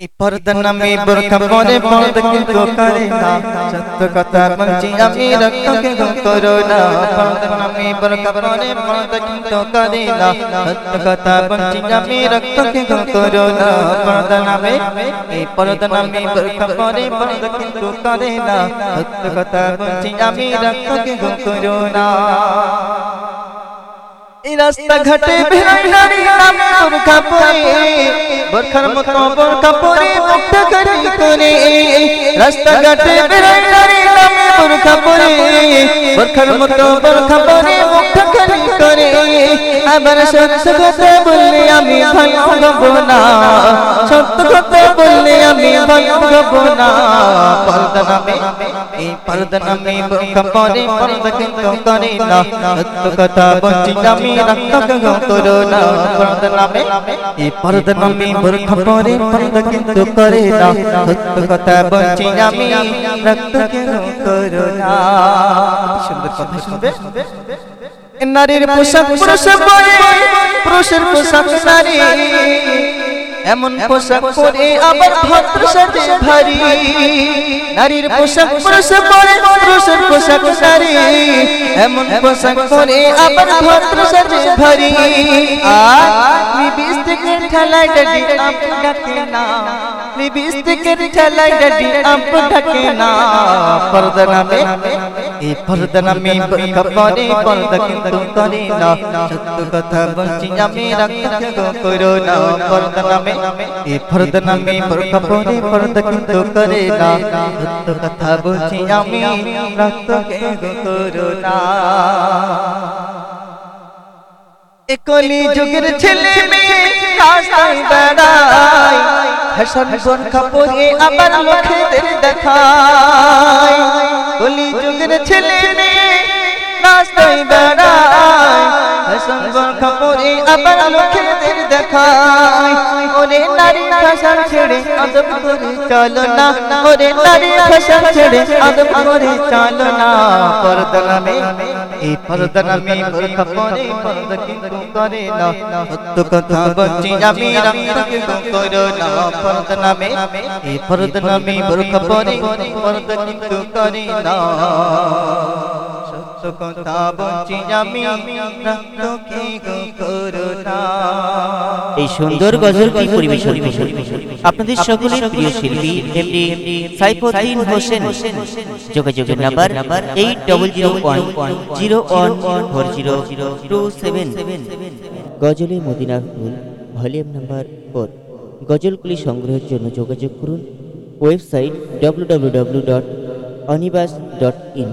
এই পর্দা নামে বোরখা পরে পর্দা কিন্তু করে না সত্য কথা বলছি আমি রক্তকে গম করো না পর্দা নামে বোরখা পরে পর্দা কিন্তু করে না সত্য কথা বলছি আমি রক্তকে গম করো না পর্দা নামে এই পর্দা নামে বোরখা পরে পর্দা কিন্তু করে না সত্য কথা বলছি আমি রক্তকে গম করো না এই রাস্তা ঘাটে বেড়াই নারী নামে বোরখা পরে বোরখার মতো বোরখা পরে মুখটা করি করে রাস্তা ঘাটে বেড়াই নারী নামে বোরখা পরে বোরখার মতো বোরখা পরে মুখটা করি, আবার সত্য কথা বললে আমি ভালো হব না। সত্য কথা বললে আমি ভালো হব না। পর্দা নামে, এই পর্দা নামে বোরখা পরে, পর্দা কিন্তু করে না। সত্য কথা বলছি আমি রক্তকে গো করো না। পর্দা নামে, এই পর্দা নামে বোরখা পরে, পর্দা কিন্তু করে না। সত্য কথা বলছি আমি রক্তকে গো করো না। সুন্দর কথা শুনবে? নারীর পোশাক পুরুষ পরে, পুরুষের পোশাক নারী। এমন পোশাক পরে আবার ভদ্র সাজে ভারী। নারীর পোশাক পুরুষ পরে, পুরুষের পোশাক নারী। এমন পোশাক পরে আবার ভদ্র সাজে ভারী। আর লিপস্টিকের ঠেলায় ডাডি আপ ডাকে না। ঠেলায় ডাডি না। পর্দা নামে এই পর্দা নামে বোরখা পরে পর্দা কিন্তু করে না। সত্য কথা বলছি আমি গো করো না। পর্দা নামে এই পর্দা নামে বোরখা পরে পর্দা কিন্তু করে না। সত্য কথা বলছি আমি রক্তকে করো না। একলি যুগের ছেলে মেয়ে, রাস্তায় বেড়ায়। ফ্যাশন বোরখা পরে আবার মুখেদের দেখায়। কলি যুগের ছেলে মেয়ে রাস্তায় দাঁড়ায়। ফ্যাশন বোরখা পরে আবার লোকেদের দেখায়। ওরে নারী ফ্যাশন ছেড়ে আদব করে চলো না। ওরে নারী ফ্যাশন ছেড়ে আদব করে চলো না। পর্দা নামে এই পর্দা নামে বোরখা পরে পর্দা কিন্তু করে না। সত্য কথা বলছি আমি রক্তকে গো করো না। পর্দা নামে এই পর্দা নামে বোরখা পরে পর্দা কিন্তু করে না। সত্য কথা বলছি আমি রক্তকে গো করো না। এই সুন্দর গজলটি পরিবেশন করবেন আপনাদের সকলের প্রিয় শিল্পী, এমডি সাইফুদ্দিন হোসেন। যোগাযোগের number eight double zero one zero one four zero two seven গজলে Medina full volume number four. গজলগুলি সংগ্রহের জন্য যোগাযোগ করুন। ওয়েবসাইট ডাব্লিউ ডট অনিবাস ডট ইন